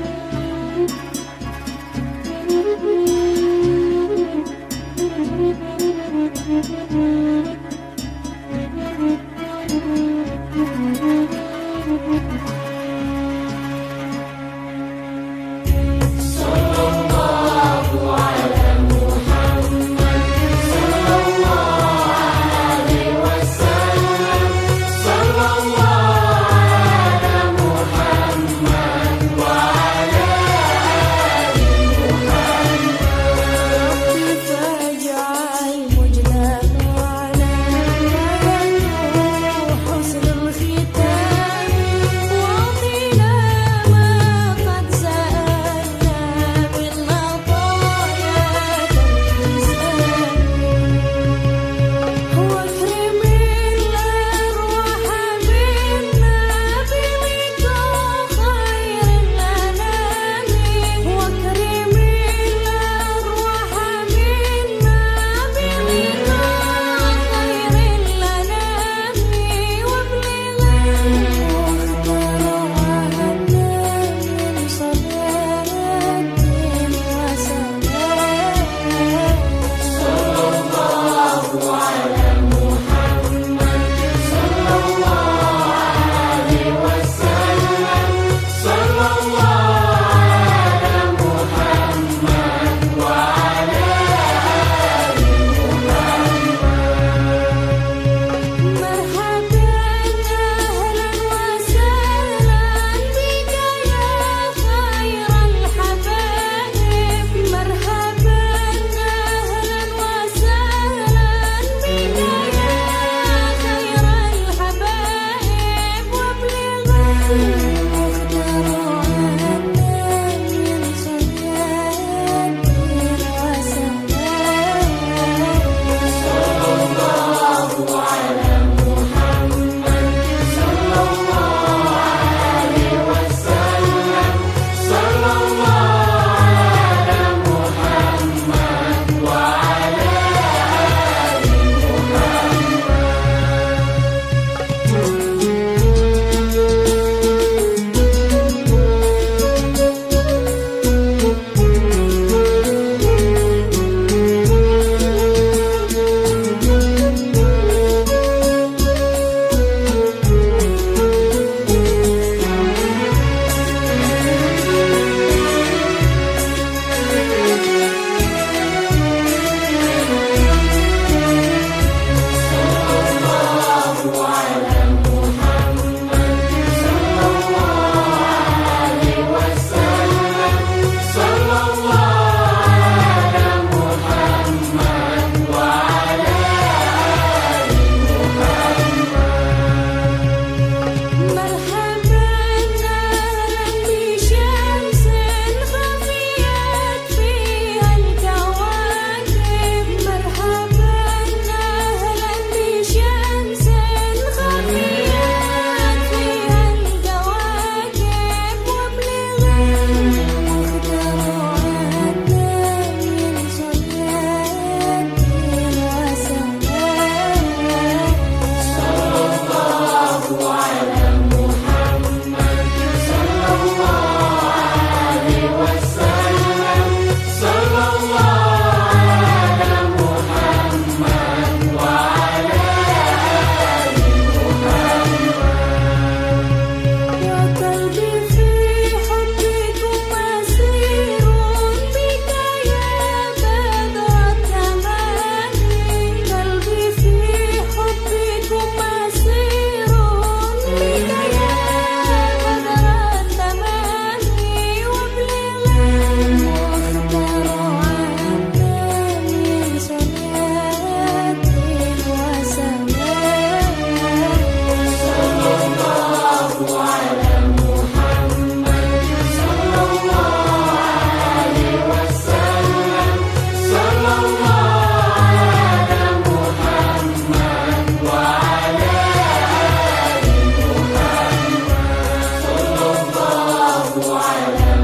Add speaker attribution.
Speaker 1: you. silent.